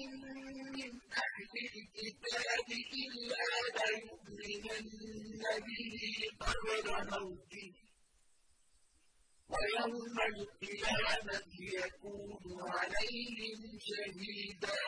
مِّنْ أَهْلِ الْكِتَابِ إِلَّا لَيُؤْمِنَنَّ بِهِ قَبْلَ مَوْتِهِ ۖ. وَيَوْمَ الْقِيَامَةِ يَكُونُ عَلَيْهِمْ شَهِيدًا.